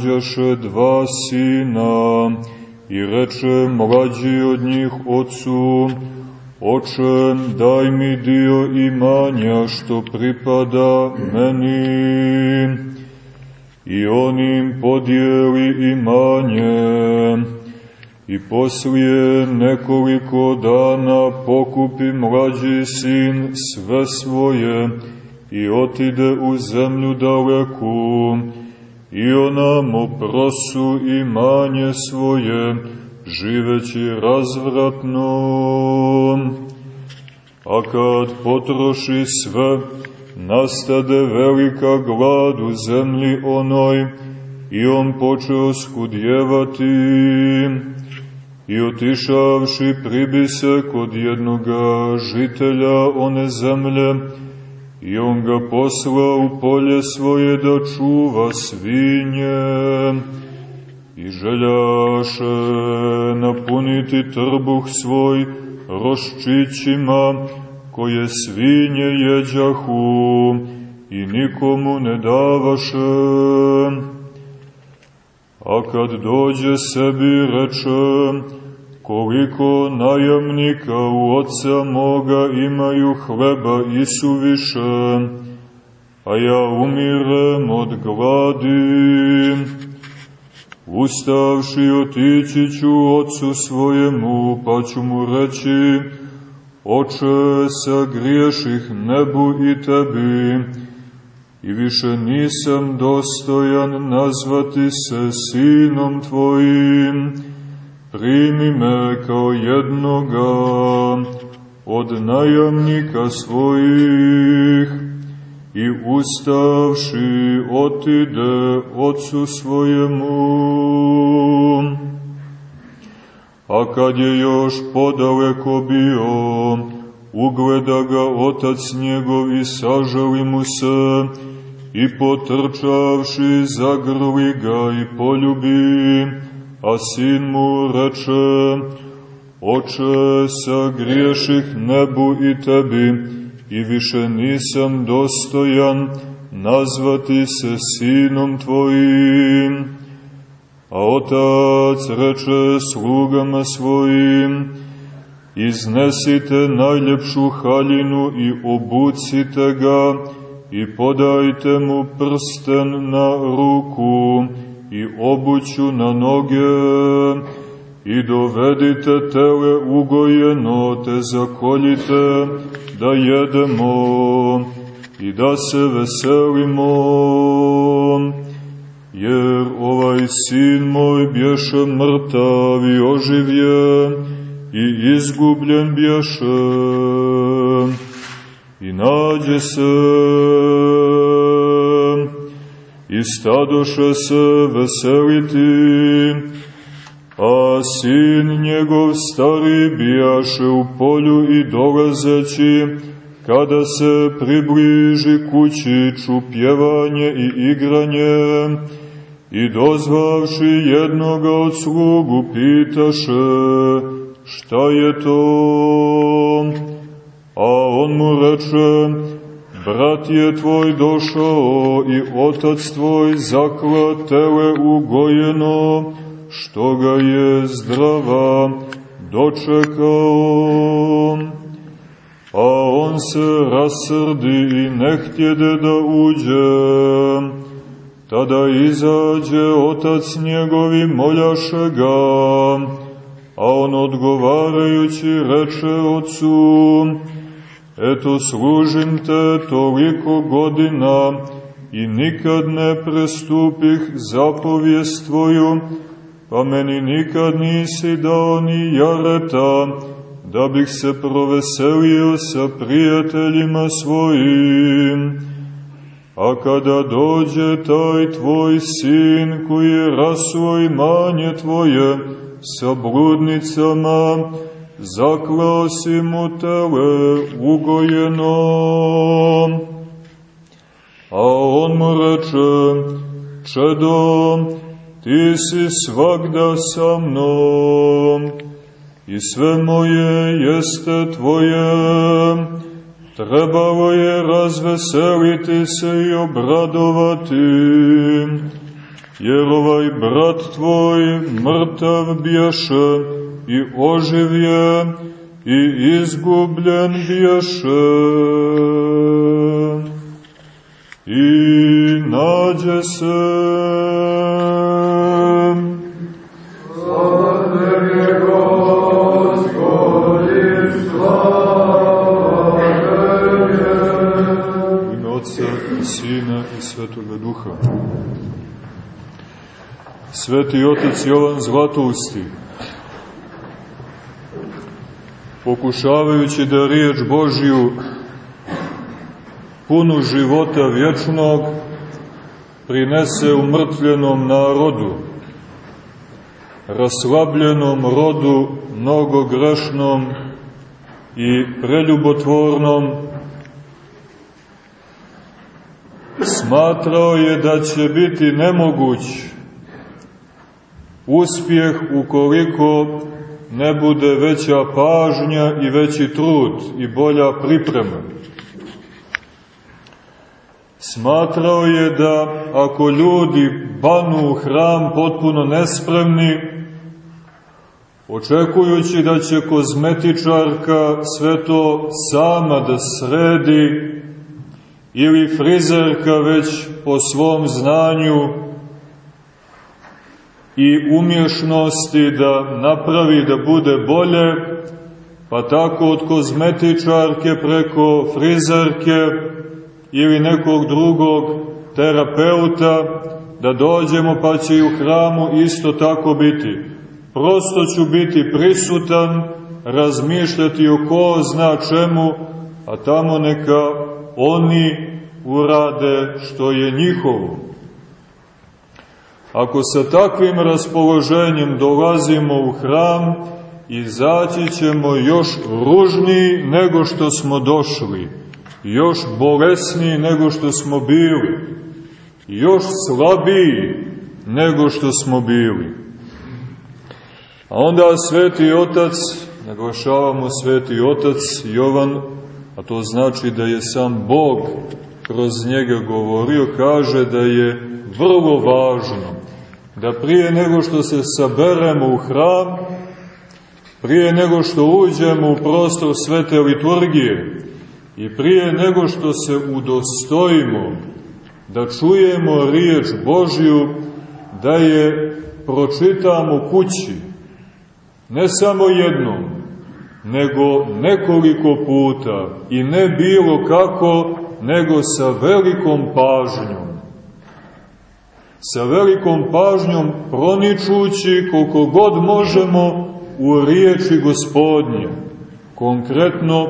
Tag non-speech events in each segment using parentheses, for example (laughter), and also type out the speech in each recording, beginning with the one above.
imađaše dva sina, i reče mlađi od njih ocu, Oče, daj mi dio imanja što pripada meni. I on im podijeli imanje. I poslije nekoliko dana pokupi mlađi sin sve svoje i otide u zemlju daleku i onamo prosu imanje svoje, živeći razvratno. A kad potroši sve, nastade velika glad u zemlji onoj, i on počeo skudjevati, i otišavši pribise kod jednoga žitelja one zemlje, I on ga posla u polje svoje da čuva svinje i željaše napuniti trbuh svoj roščićima koje svinje jeđahu i nikomu ne davaše. A kad dođe sebi reče, koliko najamnika u oca moga imaju hleba i suviše, a ja umirem od gladi. Ustavši otići ću ocu svojemu, pa ću mu reći, Oče, sagriješih nebu i tebi, i više nisam dostojan nazvati se sinom tvojim, primi me kao jednoga od najamnika svojih i ustavši otide ocu svojemu. A kad je još podaleko bio, ugleda ga otac njegov i sažali mu se, i potrčavši zagrli ga i poljubi, a sin mu reče, Oče, sagriješih nebu i tebi, i više nisam dostojan nazvati se sinom tvojim. A otac reče slugama svojim, iznesite najljepšu haljinu i obucite ga i podajte mu prsten na ruku i obuću na noge i dovedite tele ugojeno te zakoljite da jedemo i da se veselimo. Jer ovaj sin moj bješe mrtav i oživje i izgubljen bješe. I nađe se stadoše se veseliti, a sin njegov stari bijaše u polju i dolazeći, kada se približi kući čupjevanje i igranje, i dozvavši jednoga od slugu pitaše, šta je to? A on mu reče, Brat je tvoj došao i otac tvoj zakla tele ugojeno, što ga je zdrava dočekao. A on se rasrdi i ne htjede da uđe. Tada izađe otac njegovi moljaše ga, a on odgovarajući reče ocu, Eto, služim te toliko godina i nikad ne prestupih zapovijest tvoju, pa meni nikad nisi dao ni jareta, da bih se proveselio sa prijateljima svojim. A kada dođe taj tvoj sin koji je rasuo imanje tvoje sa bludnicama, mu tele ugojeno. A on mu reče, čedo, ti si svakda sa mnom i sve moje jeste tvoje, trebalo je razveseliti se i obradovati, jer ovaj brat tvoj mrtav bješe i oživje i izgubljen bješe i nađe se. Duha. Sveti Otac Jovan Zlatousti, pokušavajući da riječ Božju punu života vječnog prinese umrtljenom narodu, raslabljenom rodu mnogo grešnom i preljubotvornom, smatrao je da će biti nemoguć uspjeh ukoliko ne bude veća pažnja i veći trud i bolja priprema. Smatrao je da ako ljudi banu u hram potpuno nespremni, očekujući da će kozmetičarka sve to sama da sredi, ili frizerka već po svom znanju i umješnosti da napravi da bude bolje, pa tako od kozmetičarke preko frizerke ili nekog drugog terapeuta da dođemo pa će i u hramu isto tako biti. Prosto ću biti prisutan, razmišljati o ko zna čemu, a tamo neka oni urade što je njihovo. Ako sa takvim raspoloženjem dolazimo u hram, izaći ćemo još ružniji nego što smo došli, još bolesniji nego što smo bili, još slabiji nego što smo bili. A onda sveti otac, naglašavamo sveti otac Jovan, a to znači da je sam Bog kroz njega govorio, kaže da je vrlo važno da prije nego što se saberemo u hram, prije nego što uđemo u prostor svete liturgije i prije nego što se udostojimo da čujemo riječ Božju, da je pročitamo kući, ne samo jednom, nego nekoliko puta i ne bilo kako, nego sa velikom pažnjom. Sa velikom pažnjom proničući koliko god možemo u riječi gospodnje, konkretno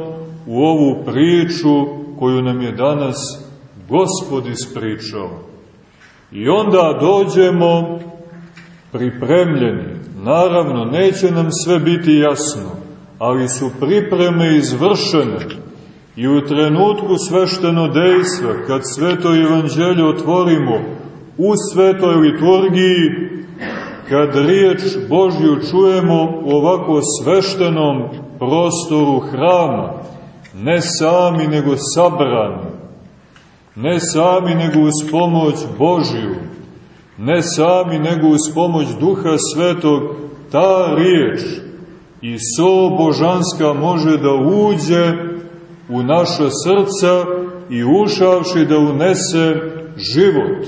u ovu priču koju nam je danas Gospod ispričao. I onda dođemo pripremljeni. Naravno, neće nam sve biti jasno, ali su pripreme izvršene i u trenutku svešteno dejstva, kad sveto evanđelje otvorimo u svetoj liturgiji, kad riječ Božju čujemo u ovako sveštenom prostoru hrama, ne sami nego sabrani, ne sami nego uz pomoć Božju, ne sami nego uz pomoć Duha Svetog, ta riječ i so božanska može da uđe u naša srca i ušavši da unese život.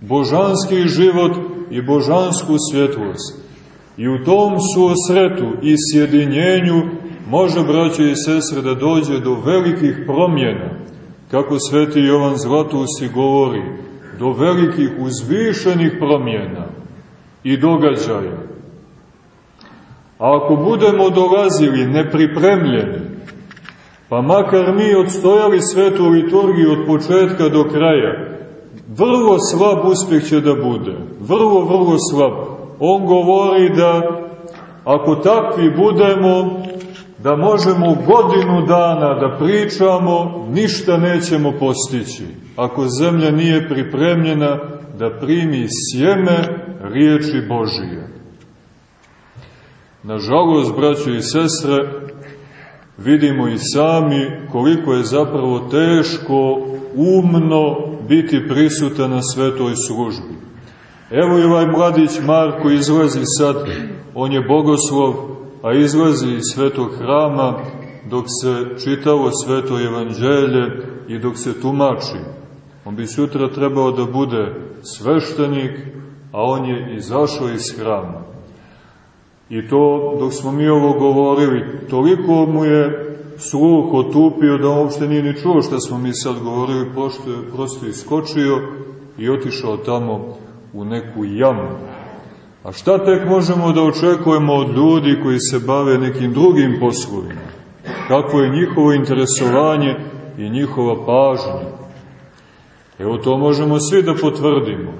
Božanski život i božansku svjetlost. I u tom susretu i sjedinjenju može, braće i sestre, da dođe do velikih promjena, kako sveti Jovan Zlatusi govori, do velikih uzvišenih promjena i događaja. A ako budemo dolazili nepripremljeni, pa makar mi odstojali svetu liturgiju od početka do kraja, vrlo slab uspjeh će da bude. Vrlo, vrlo slab. On govori da ako takvi budemo, da možemo godinu dana da pričamo, ništa nećemo postići. Ako zemlja nije pripremljena da primi sjeme riječi Božije. Nažalost, braćo i sestre, vidimo i sami koliko je zapravo teško umno biti prisutan na svetoj službi. Evo i ovaj mladić Marko izlazi sad, on je bogoslov, a izlazi iz svetog hrama dok se čitalo sveto evanđelje i dok se tumači. On bi sutra trebao da bude sveštenik, a on je izašao iz hrama. I to, dok smo mi ovo govorili, toliko mu je sluh otupio da uopšte nije ni čuo što smo mi sad govorili, prosto je prosto iskočio i otišao tamo u neku jamu. A šta tek možemo da očekujemo od ljudi koji se bave nekim drugim poslovima? Kako je njihovo interesovanje i njihova pažnja? Evo to možemo svi da potvrdimo.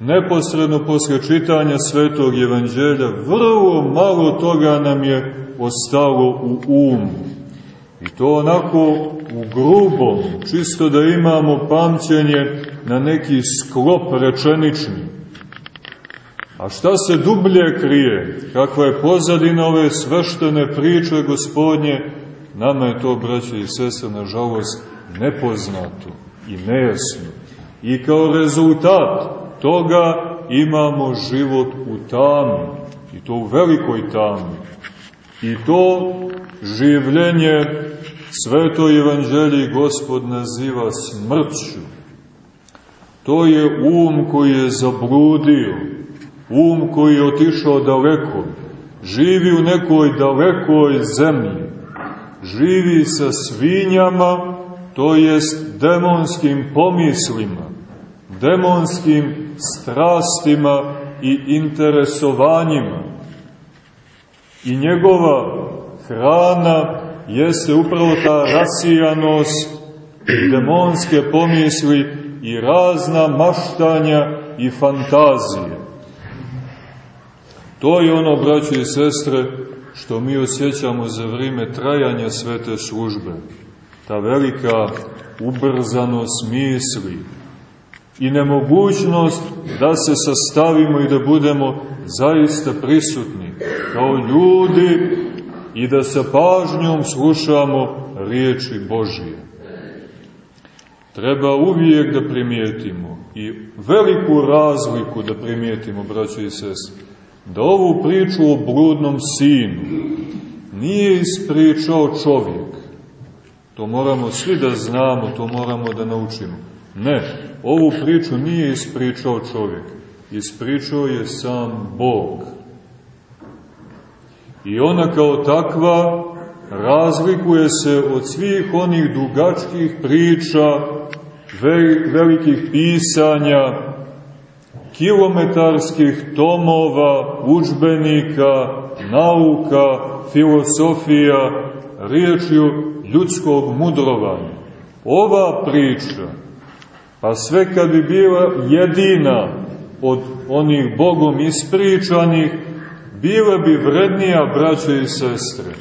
Neposredno posle čitanja Svetog Evanđelja vrlo malo toga nam je ostalo u umu. I to onako u grubom, čisto da imamo pamćenje na neki sklop rečenični. A šta se dublje krije? Kakva je pozadina ove sveštene priče gospodnje? Nama je to, braće i sese, nažalost, nepoznato i nejasno. I kao rezultat toga imamo život u tami. I to u velikoj tami. I to življenje sveto evanđelje gospod naziva smrću. To je um koji je zabludio, um koji je otišao daleko, živi u nekoj dalekoj zemlji, živi sa svinjama, to jest demonskim pomislima, demonskim strastima i interesovanjima. I njegova hrana jeste upravo ta rasijanost, demonske pomisli i razna maštanja i fantazije. To je ono, braći i sestre, što mi osjećamo za vrijeme trajanja svete službe. Ta velika ubrzanost misli i nemogućnost da se sastavimo i da budemo zaista prisutni kao ljudi i da sa pažnjom slušamo riječi Božije. Treba uvijek da primijetimo i veliku razliku da primijetimo, braćo i sest, da ovu priču o bludnom sinu nije ispričao čovjek. To moramo svi da znamo, to moramo da naučimo. Ne, ovu priču nije ispričao čovjek, ispričao je sam Bog. I ona kao takva razlikuje se od svih onih dugačkih priča, velikih pisanja, kilometarskih tomova, učbenika, nauka, filosofija, riječju ljudskog mudrovanja. Ova priča, pa sve kad bi bila jedina od onih Bogom ispričanih, bila bi vrednija, braće i sestre,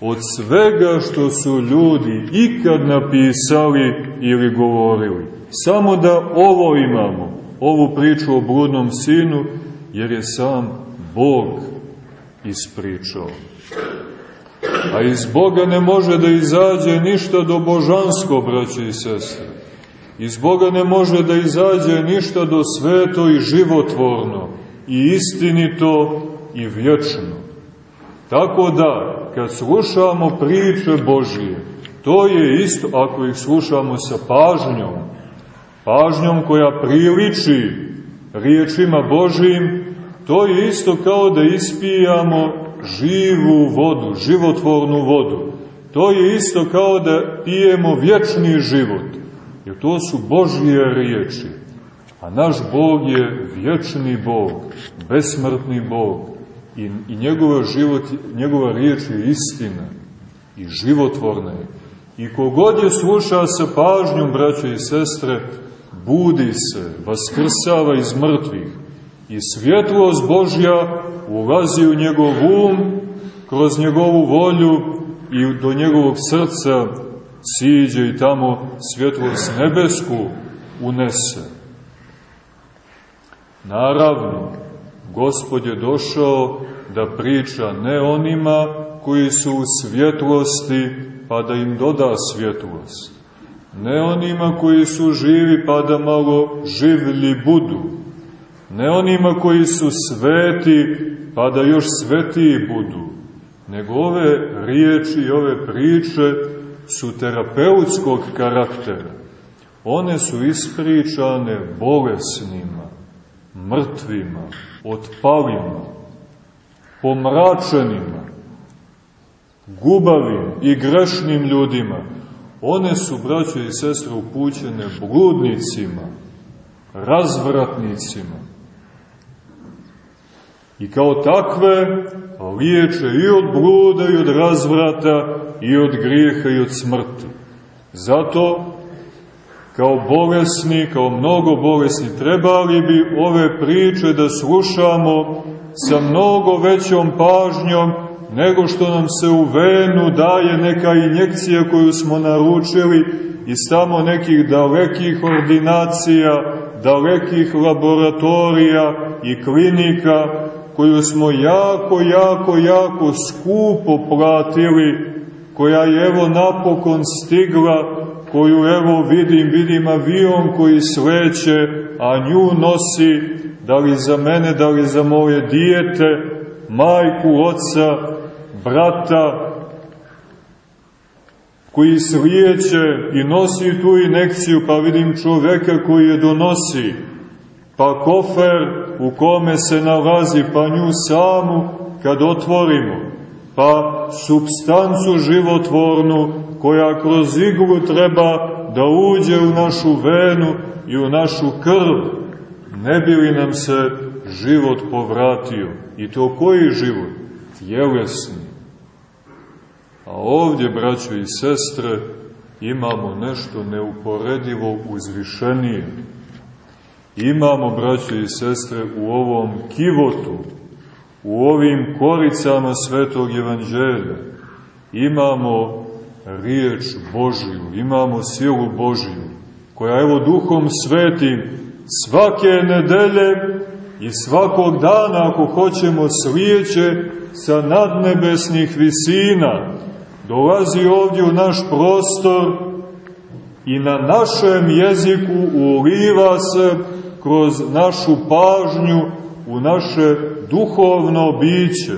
od svega što su ljudi ikad napisali ili govorili. Samo da ovo imamo, ovu priču o bludnom sinu, jer je sam Bog ispričao. A iz Boga ne može da izađe ništa do božansko, braće i sestre. Iz Boga ne može da izađe ništa do sveto i životvorno, i istinito i vječno. Tako da, kad slušamo priče Božije, to je isto, ako ih slušamo sa pažnjom, pažnjom koja priliči riječima Božijim, to je isto kao da ispijamo živu vodu, životvornu vodu. To je isto kao da pijemo vječni život, jer to su Božije riječi. A naš Bog je vječni Bog, besmrtni Bog i, i njegova, život, njegova riječ je istina i životvorna je. I kogod je sluša sa pažnjom, braće i sestre, budi se, vaskrsava iz mrtvih i svjetlost Božja ulazi u njegov um, kroz njegovu volju i do njegovog srca siđe i tamo svjetlost nebesku unese. Naravno, Gospod je došao da priča ne onima koji su u svjetlosti, pa da im doda svjetlost. Ne onima koji su živi, pa da malo življi budu. Ne onima koji su sveti, pa da još svetiji budu. Nego ove riječi i ove priče su terapeutskog karaktera. One su ispričane bolesnima, mrtvima, otpalima, pomračenima, gubavim i grešnim ljudima. One su, braćo i sestre, upućene bludnicima, razvratnicima. I kao takve liječe i od bluda i od razvrata i od grijeha i od smrti. Zato kao bolesni, kao mnogo bolesni, trebali bi ove priče da slušamo sa mnogo većom pažnjom nego što nam se u venu daje neka injekcija koju smo naručili iz tamo nekih dalekih ordinacija, dalekih laboratorija i klinika koju smo jako, jako, jako skupo platili, koja je evo napokon stigla koju evo vidim, vidim avion koji sleće, a nju nosi, da li za mene, da li za moje dijete, majku, oca, brata, koji slijeće i nosi tu inekciju, pa vidim čoveka koji je donosi, pa kofer u kome se nalazi, pa nju samu kad otvorimo, pa substancu životvornu koja kroz iglu treba da uđe u našu venu i u našu krv, ne bi li nam se život povratio. I to koji život? Tjelesni. A ovdje, braćo i sestre, imamo nešto neuporedivo uzvišenije. Imamo, braćo i sestre, u ovom kivotu, u ovim koricama Svetog Evanđelja, imamo riječ Božiju, imamo silu Božiju, koja evo duhom svetim svake nedelje i svakog dana, ako hoćemo, slijeće sa nadnebesnih visina, dolazi ovdje u naš prostor i na našem jeziku uliva se kroz našu pažnju u naše duhovno biće,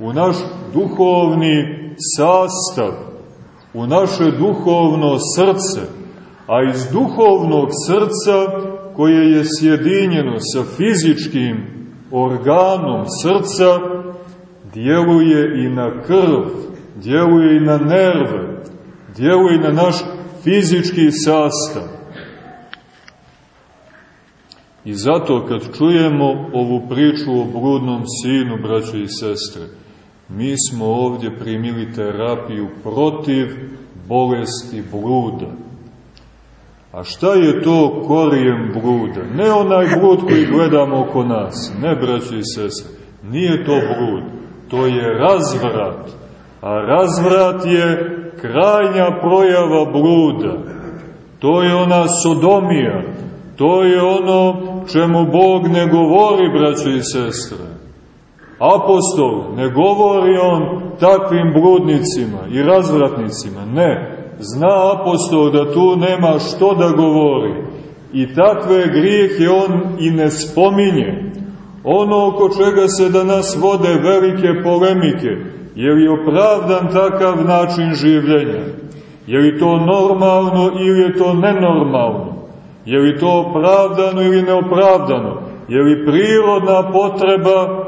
u naš duhovni sastav, u naše duhovno srce, a iz duhovnog srca koje je sjedinjeno sa fizičkim organom srca, djeluje i na krv, djeluje i na nerve, djeluje i na naš fizički sastav. I zato kad čujemo ovu priču o brudnom sinu, braće i sestre, mi smo ovdje primili terapiju protiv bolesti bluda. A šta je to korijem bluda? Ne onaj blud koji gledamo oko nas, ne braći i sese, nije to blud, to je razvrat. A razvrat je krajnja projava bluda. To je ona sodomija, to je ono čemu Bog ne govori, braći i sestre. Apostol ne govori on takvim bludnicima i razvratnicima, ne. Zna apostol da tu nema što da govori i takve grijehe on i ne spominje. Ono oko čega se danas vode velike polemike, je li opravdan takav način življenja? Je li to normalno ili je to nenormalno? Je li to opravdano ili neopravdano? Je li prirodna potreba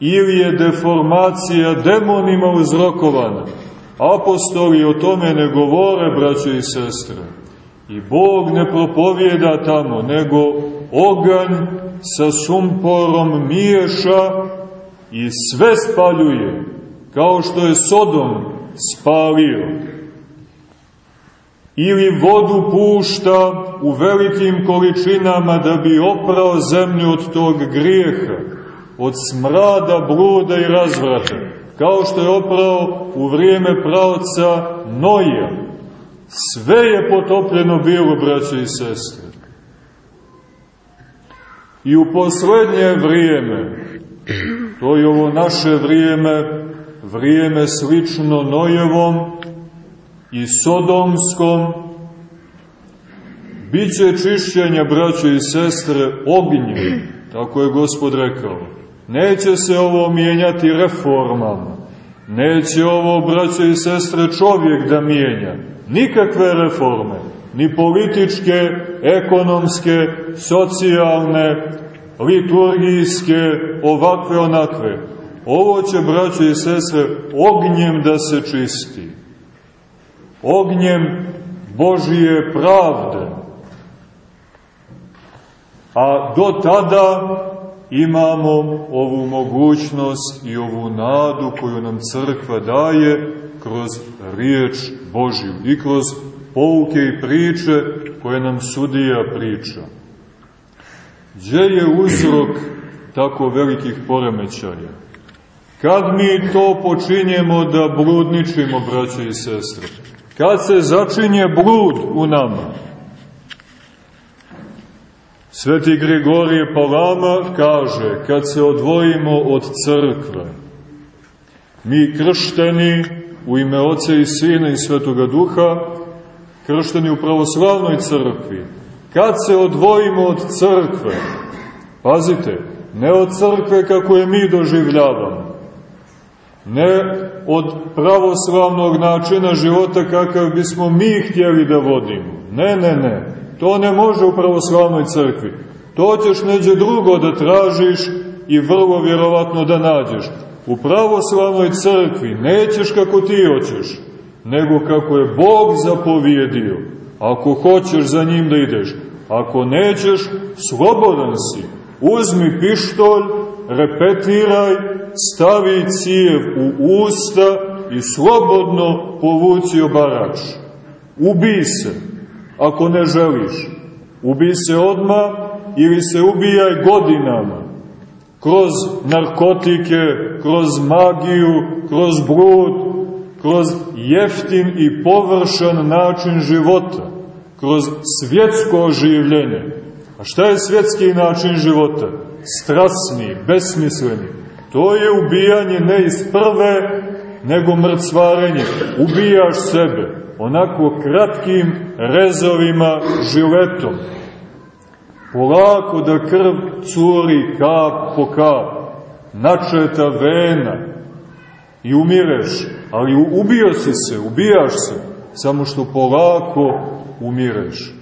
ili je deformacija demonima uzrokovana. Apostoli o tome ne govore, braće i sestre. I Bog ne propovjeda tamo, nego oganj sa sumporom miješa i sve spaljuje, kao što je Sodom spalio. Ili vodu pušta u velikim količinama da bi oprao zemlju od tog grijeha od smrada, bluda i razvrata, kao što je oprao u vrijeme pravca Noja. Sve je potopljeno bilo, braće i sestre. I u poslednje vrijeme, to je ovo naše vrijeme, vrijeme slično Nojevom i Sodomskom, Biće čišćenja, braćo i sestre, ognjem, tako je gospod rekao. Neće se ovo mijenjati reformama, neće ovo, braćo i sestre, čovjek da mijenja, nikakve reforme, ni političke, ekonomske, socijalne, liturgijske, ovakve, onakve. Ovo će, braćo i sestre, ognjem da se čisti. Ognjem Božije pravde. A do tada imamo ovu mogućnost i ovu nadu koju nam crkva daje kroz riječ Božju i kroz pouke i priče koje nam sudija priča. Gdje je uzrok tako velikih poremećaja? Kad mi to počinjemo da bludničimo, braće i sestre? Kad se začinje blud u nama? Sveti Grigorije Palama kaže, kad se odvojimo od crkve, mi kršteni u ime Oca i Sina i Svetoga Duha, kršteni u pravoslavnoj crkvi, kad se odvojimo od crkve, pazite, ne od crkve kako je mi doživljavamo, ne od pravoslavnog načina života kakav bismo mi htjeli da vodimo, ne, ne, ne, To ne može u pravoslavnoj crkvi. To ćeš neđe drugo da tražiš i vrlo vjerovatno da nađeš. U pravoslavnoj crkvi nećeš kako ti hoćeš, nego kako je Bog zapovjedio. Ako hoćeš za njim da ideš, ako nećeš, slobodan si. Uzmi pištolj, repetiraj, stavi cijev u usta i slobodno povuci obarač. Ubij se ako ne želiš. Ubi se odma ili se ubijaj godinama. Kroz narkotike, kroz magiju, kroz blud, kroz jeftin i površan način života, kroz svjetsko življenje. A šta je svjetski način života? Strasni, besmisleni. To je ubijanje ne iz prve, nego mrcvarenje. Ubijaš sebe onako kratkim rezovima žiletom. Polako da krv curi kap po kap, načeta vena i umireš, ali ubio si se, ubijaš se, samo što polako umireš.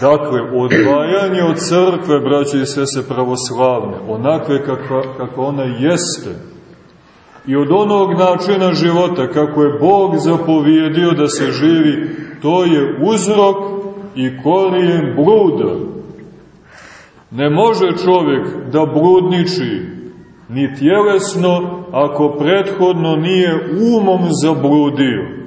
Dakle, odvajanje od crkve, braće i sese pravoslavne, onakve kakva, kako ona jeste, i od onog načina života kako je Bog zapovjedio da se živi, to je uzrok i korijen bluda. Ne može čovjek da bludniči ni tjelesno ako prethodno nije umom zabludio,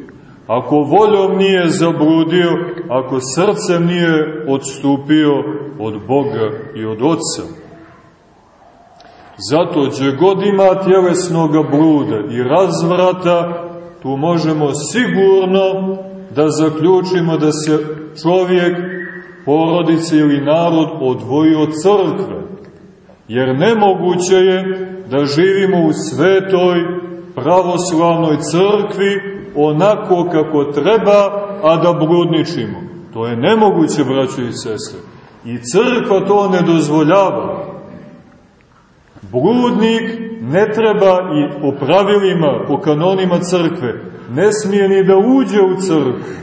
ako voljom nije zabludio, ako srcem nije odstupio od Boga i od Otca. Zato gdje god ima tjelesnog bluda i razvrata, tu možemo sigurno da zaključimo da se čovjek, porodice ili narod odvoji od crkve. Jer nemoguće je da živimo u svetoj pravoslavnoj crkvi onako kako treba, a da bludničimo. To je nemoguće, braćo i sestre. I crkva to ne dozvoljava. Bludnik ne treba i po pravilima, po kanonima crkve, ne smije ni da uđe u crkvu.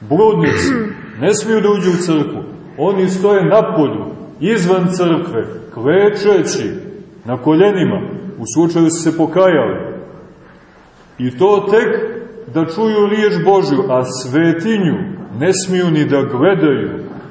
Bludnici ne smiju da uđe u crkvu. Oni stoje na polju, izvan crkve, klečeći na koljenima, u slučaju su se pokajali. I to tek da čuju riječ Božju, a svetinju ne smiju ni da gledaju.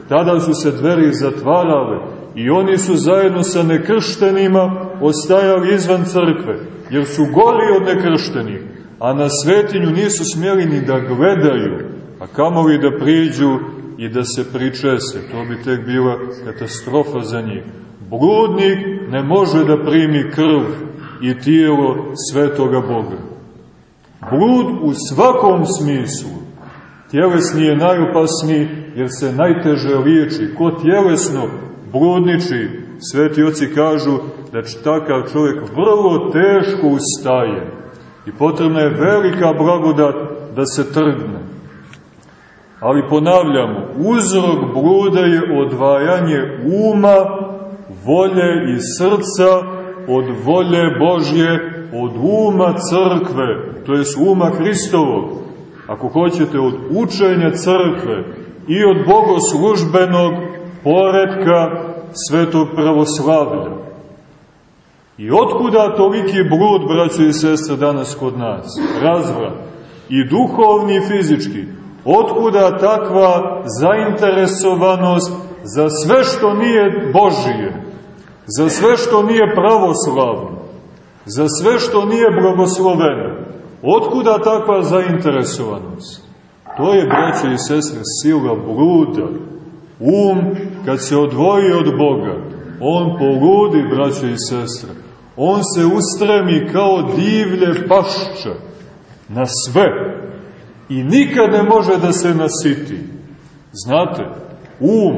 Tada su se dveri zatvarale, I oni su zajedno sa nekrštenima ostajali izvan crkve, jer su goli od nekrštenih, a na svetinju nisu smjeli ni da gledaju, a kamoli da priđu i da se pričese. To bi tek bila katastrofa za njih. Bludnik ne može da primi krv i tijelo svetoga Boga. Blud u svakom smislu. Tjelesni je najopasniji jer se najteže liječi. Ko tjelesno bludniči. Sveti oci kažu da takav čovjek vrlo teško ustaje i potrebna je velika blagodat da se trgne. Ali ponavljamo, uzrok bluda je odvajanje uma, volje i srca od volje Božje, od uma crkve, to je uma Hristovog. Ako hoćete, od učenja crkve i od bogoslužbenog poredka svetog pravoslavlja. I otkuda toliki blud, braćo i sestre, danas kod nas? Razvrat. I duhovni i fizički. Otkuda takva zainteresovanost za sve što nije Božije, za sve što nije pravoslavno, za sve što nije blagosloveno? Otkuda takva zainteresovanost? To je, braćo i sestre, sila bluda. Um, kad se odvoji od Boga, on poludi, braćo i sestre. On se ustremi kao divlje pašče na sve i nikad ne može da se nasiti. Znate, um,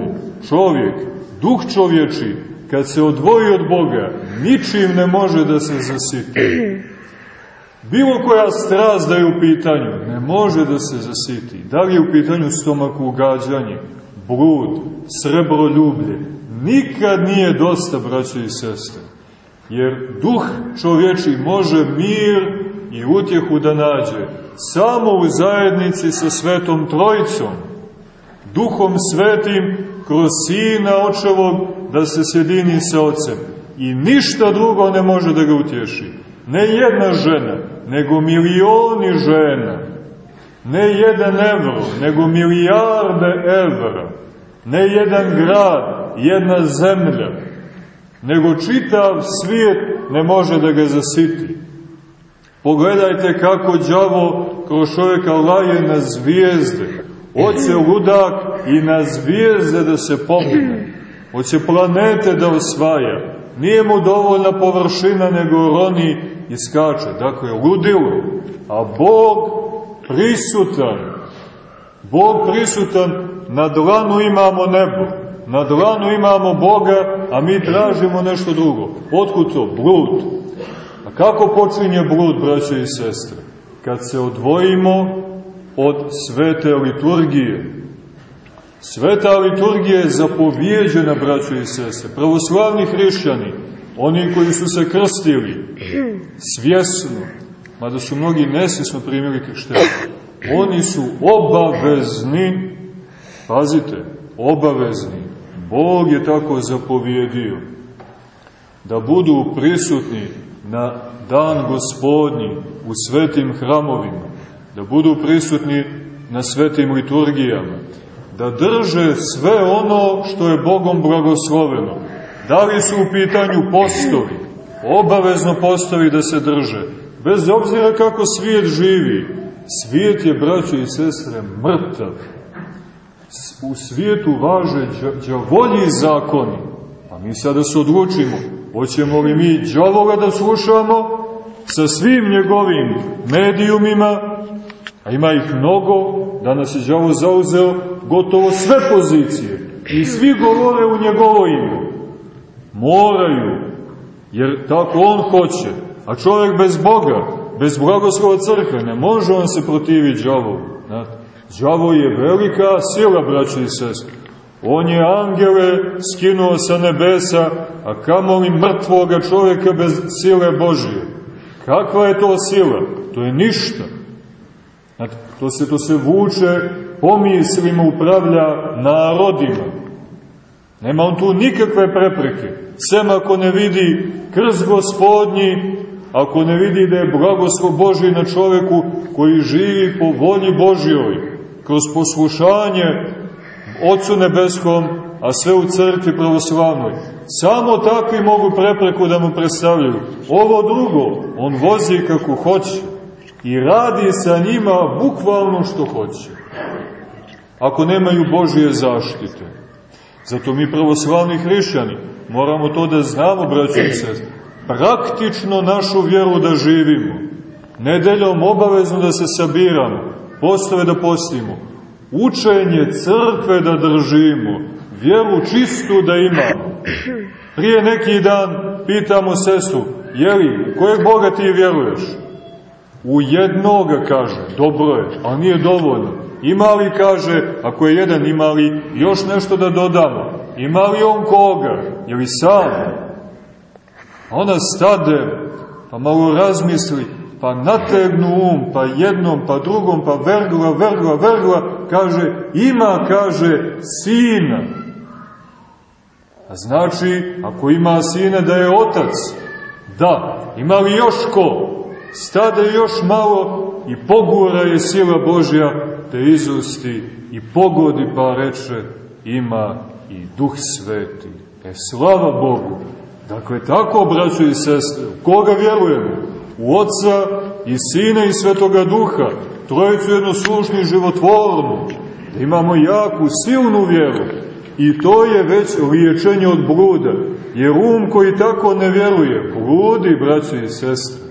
čovjek, duh čovječi, kad se odvoji od Boga, ničim ne može da se zasiti. Bilo koja strast da je u pitanju, ne može da se zasiti. Da li je u pitanju stomak ugađanje, blud, srebroljublje, nikad nije dosta, braćo i sestre. Jer duh čovječi može mir i utjehu da nađe samo u zajednici sa Svetom Trojicom, Duhom Svetim kroz Sina Očevog da se sjedini sa Otcem. I ništa drugo ne može da ga utješi. Ne jedna žena, nego milioni žena. Ne jedan evro, nego milijarde evra. Ne jedan grad, jedna zemlja, nego čitav svijet ne može da ga zasiti. Pogledajte kako đavo kroz čovjeka laje na zvijezde. Oće ludak i na zvijezde da se popine. Oće planete da osvaja. Nije mu dovoljna površina, nego roni i skače. Dakle, ludilo. A Bog prisutan. Bog prisutan, na dlanu imamo nebo. Na dlanu imamo Boga, a mi tražimo nešto drugo. Otkud to? Blud. A kako počinje blud, braće i sestre? Kad se odvojimo od svete liturgije. Sveta liturgija je zapovjeđena, braćo i sestre. Pravoslavni hrišćani, oni koji su se krstili, svjesno, mada su mnogi nesvjesno primili krštenje, oni su obavezni, pazite, obavezni, Bog je tako zapovjedio, da budu prisutni na dan gospodnji u svetim hramovima, da budu prisutni na svetim liturgijama, da drže sve ono što je Bogom blagosloveno. Da li su u pitanju postovi? Obavezno postovi da se drže. Bez obzira kako svijet živi. Svijet je, braćo i sestre, mrtav. U svijetu važe džavolji zakoni. Pa mi sada se odlučimo. Hoćemo li mi džavoga da slušamo sa svim njegovim medijumima, a ima ih mnogo, danas je džavo zauzeo gotovo sve pozicije i svi govore u njegovo ime. Moraju, jer tako on hoće. A čovjek bez Boga, bez blagoslova crkve, ne može on se protivi džavovu. Znate, džavo je velika sila, braći i sestri. On je angele skinuo sa nebesa, a kamoli mrtvoga čovjeka bez sile Božije. Kakva je to sila? To je ništa. To se, to se vuče pomislima upravlja narodima. Nema on tu nikakve prepreke. Sem ako ne vidi krst gospodnji, ako ne vidi da je blagoslov Boži na čoveku koji živi po volji Božjoj, kroz poslušanje Otcu Nebeskom, a sve u crkvi pravoslavnoj. Samo takvi mogu prepreku da mu predstavljaju. Ovo drugo, on vozi kako hoće i radi sa njima bukvalno što hoće ako nemaju Božije zaštite. Zato mi pravoslavni hrišćani moramo to da znamo, braći i sest, praktično našu vjeru da živimo, nedeljom obavezno da se sabiramo, postave da postimo, učenje crkve da držimo, vjeru čistu da imamo. Prije neki dan pitamo sestru, jeli, u kojeg Boga ti vjeruješ? U jednoga, kaže, dobro je, ali nije dovoljno. Ima li, kaže, ako je jedan, ima li još nešto da dodamo? Ima li on koga? Je li sam? Ona stade, pa malo razmisli, pa nategnu um, pa jednom, pa drugom, pa vergla, vergla, vergla, kaže, ima, kaže, sina. A znači, ako ima sina da je otac, da, ima li još ko? Stade još malo i pogura je sila Božja te izusti i pogodi pa reče, ima i duh sveti. E, slava Bogu! Dakle, tako, braćo i sestre, koga vjerujemo? U Otca i Sina i Svetoga Duha, trojicu jednoslušnu i životvornu, da imamo jaku, silnu vjeru. I to je već liječenje od bluda, jer um koji tako ne vjeruje, bludi, braćo i sestre,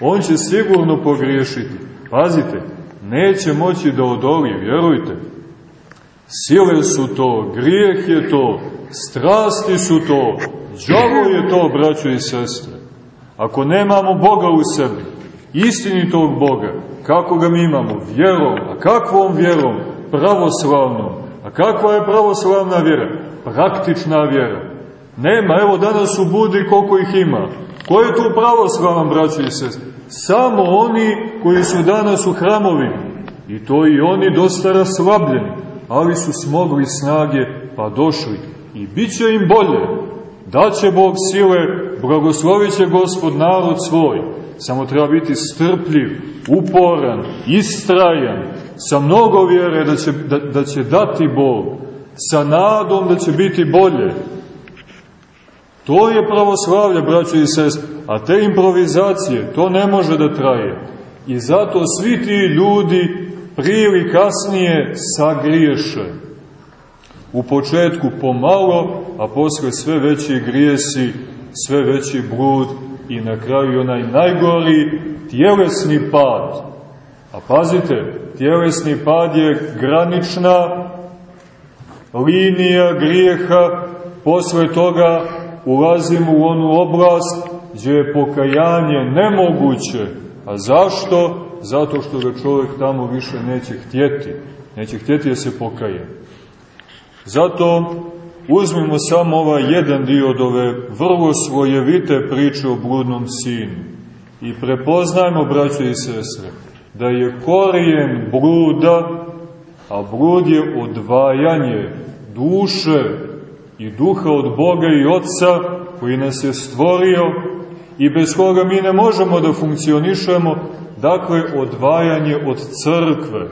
on će sigurno pogriješiti. Pazite, neće moći da odoli, vjerujte. Sile su to, grijeh je to, strasti su to, džavo je to, braćo i sestre. Ako nemamo Boga u sebi, istinitog Boga, kako ga mi imamo? Vjerom. A kakvom vjerom? Pravoslavnom. A kakva je pravoslavna vjera? Praktična vjera. Nema, evo danas u Budi koliko ih ima. Ko je tu pravoslavan, braći i sest? Samo oni koji su danas u hramovima. I to i oni dosta raslabljeni, ali su smogli snage pa došli. I bit će im bolje. Daće Bog sile, blagoslovit će Gospod narod svoj. Samo treba biti strpljiv, uporan, istrajan, sa mnogo vjere da će, da, da će dati Bog, sa nadom da će biti bolje. To je pravoslavlje, braćo i sest, a te improvizacije, to ne može da traje. I zato svi ti ljudi prije ili kasnije sagriješe. U početku pomalo, a posle sve veći grijesi, sve veći blud i na kraju onaj najgori tjelesni pad. A pazite, tjelesni pad je granična linija grijeha, posle toga ulazimo u onu oblast gdje je pokajanje nemoguće. A zašto? Zato što ga čovjek tamo više neće htjeti. Neće htjeti da se pokaje. Zato uzmimo samo ovaj jedan dio od ove vrlo svojevite priče o bludnom sinu i prepoznajmo, braćo i sestre, da je korijen bluda, a blud je odvajanje duše i duha od Boga i Otca koji nas je stvorio i bez koga mi ne možemo da funkcionišemo, dakle odvajanje od crkve,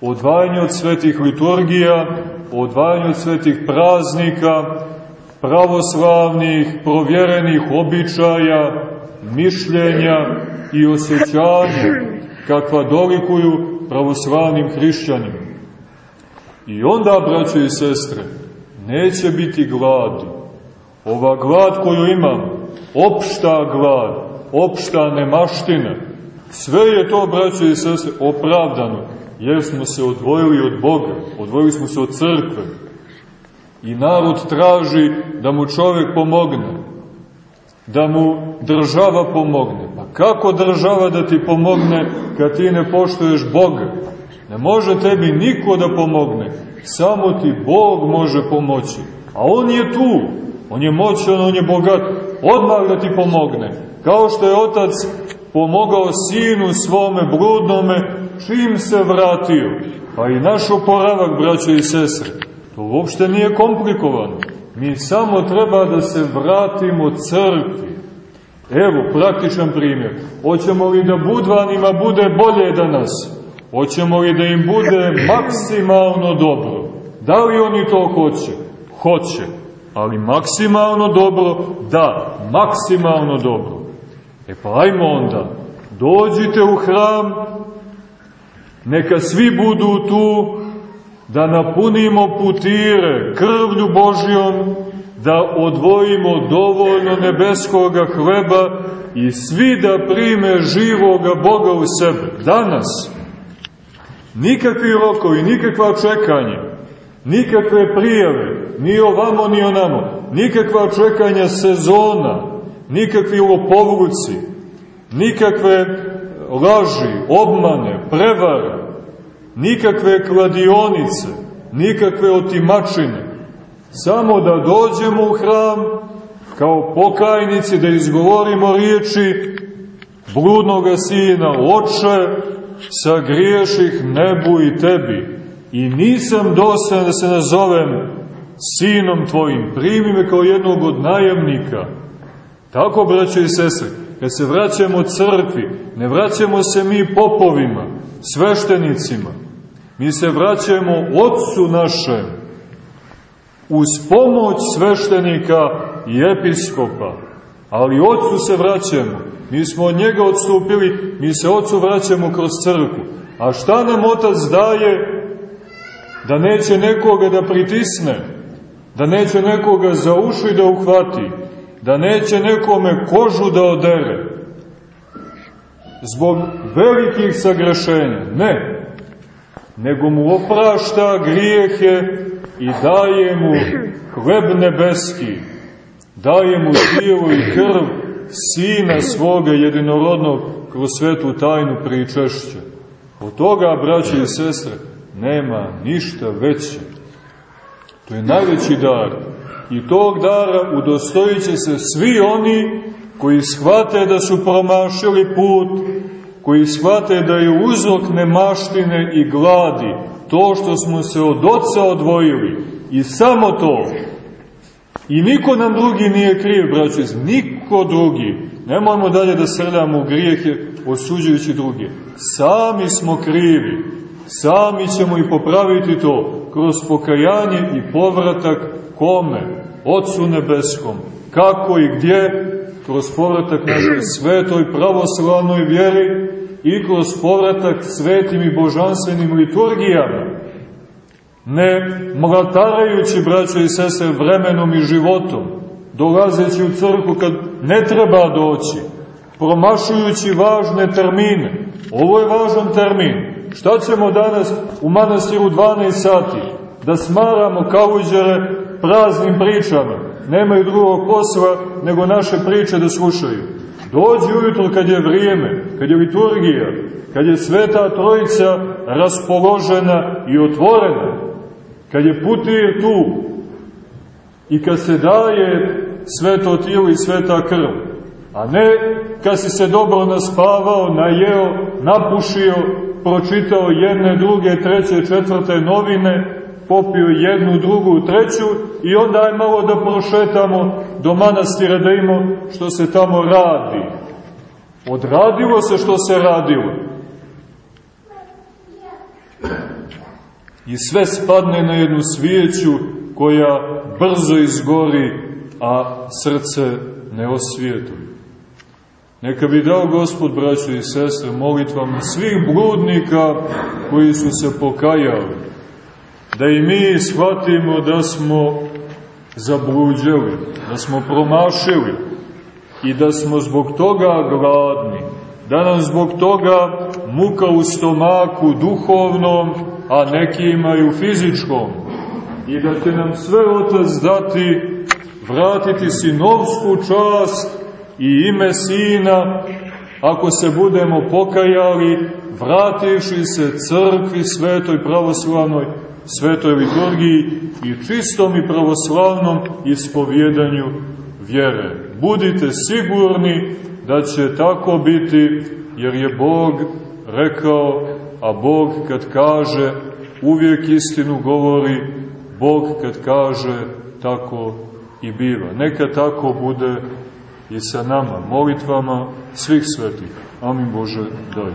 odvajanje od svetih liturgija, odvajanje od svetih praznika, pravoslavnih, provjerenih običaja, mišljenja i osjećanja, kakva dolikuju pravoslavnim hrišćanima. I onda, braćo i sestre, neće biti gladi. Ova glad koju imam, opšta glad, opšta nemaština, sve je to, braćo i sestre, opravdano, jer smo se odvojili od Boga, odvojili smo se od crkve. I narod traži da mu čovjek pomogne, da mu država pomogne. Pa kako država da ti pomogne kad ti ne poštoješ Boga? Ne može tebi niko da pomogne, samo ti Bog može pomoći. A On je tu, On je moćan, On je bogat, odmah da ti pomogne. Kao što je otac pomogao sinu svome bludnome čim se vratio. Pa i naš oporavak, braćo i sestre, to uopšte nije komplikovano. Mi samo treba da se vratimo crkvi. Evo, praktičan primjer. Hoćemo li da budvanima bude bolje danas? Hoćemo li da im bude maksimalno dobro? Da li oni to hoće? Hoće. Ali maksimalno dobro? Da, maksimalno dobro. E pa ajmo onda, dođite u hram, neka svi budu tu, da napunimo putire krvlju Božjom, da odvojimo dovoljno nebeskoga hleba i svi da prime živoga Boga u sebe. Danas. Nikakvi rokovi, nikakva čekanja. nikakve prijave, ni ovamo ni onamo, nikakva čekanja sezona, nikakvi lopovruci, nikakve laži, obmane, prevare, nikakve kladionice, nikakve otimačine. Samo da dođemo u hram kao pokajnici, da izgovorimo riječi bludnoga sina, oče, sagriješih nebu i tebi. I nisam dosan da se nazovem sinom tvojim, primi me kao jednog od najemnika. Tako, braćo i sestre, kad se vraćamo crkvi, ne vraćamo se mi popovima, sveštenicima, mi se vraćamo Otcu našem, uz pomoć sveštenika i episkopa, ali Otcu se vraćamo, mi smo od njega odstupili, mi se Otcu vraćamo kroz crkvu. A šta nam Otac daje? Da neće nekoga da pritisne, da neće nekoga za uši da uhvati, da neće nekome kožu da odere. Zbog velikih sagrešenja. Ne. Nego mu oprašta grijehe i daje mu hleb nebeski, daje mu tijelo i krv Sina svoga jedinorodnog kroz svetu tajnu pričešća. Od toga, braće i sestre, nema ništa veće. To je najveći dar. I tog dara udostojit će se svi oni koji shvate da su promašili put, koji shvate da je uzrok nemaštine i gladi to što smo se od oca odvojili i samo to. I niko nam drugi nije kriv, braće, niko drugi. Nemojmo dalje da srljamo u grijehe osuđujući druge. Sami smo krivi. Sami ćemo i popraviti to kroz pokajanje i povratak kome? Otcu nebeskom. Kako i gdje? Kroz povratak našoj (clears throat) svetoj pravoslavnoj vjeri i kroz povratak svetim i božanstvenim liturgijama. Ne mlatarajući, braćo i sestre, vremenom i životom, dolazeći u crku kad ne treba doći, promašujući važne termine. Ovo je važan termin. Šta ćemo danas u manastiru 12 sati? Da smaramo kaluđere praznim pričama. Nemaju drugog posla nego naše priče da slušaju. Dođi ujutro kad je vrijeme, kad je liturgija, kad je sveta trojica raspoložena i otvorena, kad je putir tu i kad se daje sveto tijelo i sveta krv, a ne kad si se dobro naspavao, najeo, napušio, pročitao jedne, druge, treće, četvrte novine, popio jednu, drugu, treću i onda je malo da prošetamo do manastira da imamo što se tamo radi. Odradilo se što se radilo. I sve spadne na jednu svijeću koja brzo izgori, a srce ne osvijetuje. Neka bi dao Gospod, braćo i sestre, molitvama svih bludnika koji su se pokajali, da i mi shvatimo da smo zabluđeli, da smo promašili i da smo zbog toga gladni, da nam zbog toga muka u stomaku duhovnom, a neki imaju fizičkom, i da će nam sve Otac dati, vratiti sinovsku čast i ime Sina, ako se budemo pokajali, vrativši se crkvi svetoj pravoslavnoj, svetoj liturgiji i čistom i pravoslavnom ispovjedanju vjere. Budite sigurni da će tako biti, jer je Bog rekao, a Bog kad kaže, uvijek istinu govori, Bog kad kaže, tako i biva. Neka tako bude i sa nama, molitvama svih svetih. Amin Bože, daj.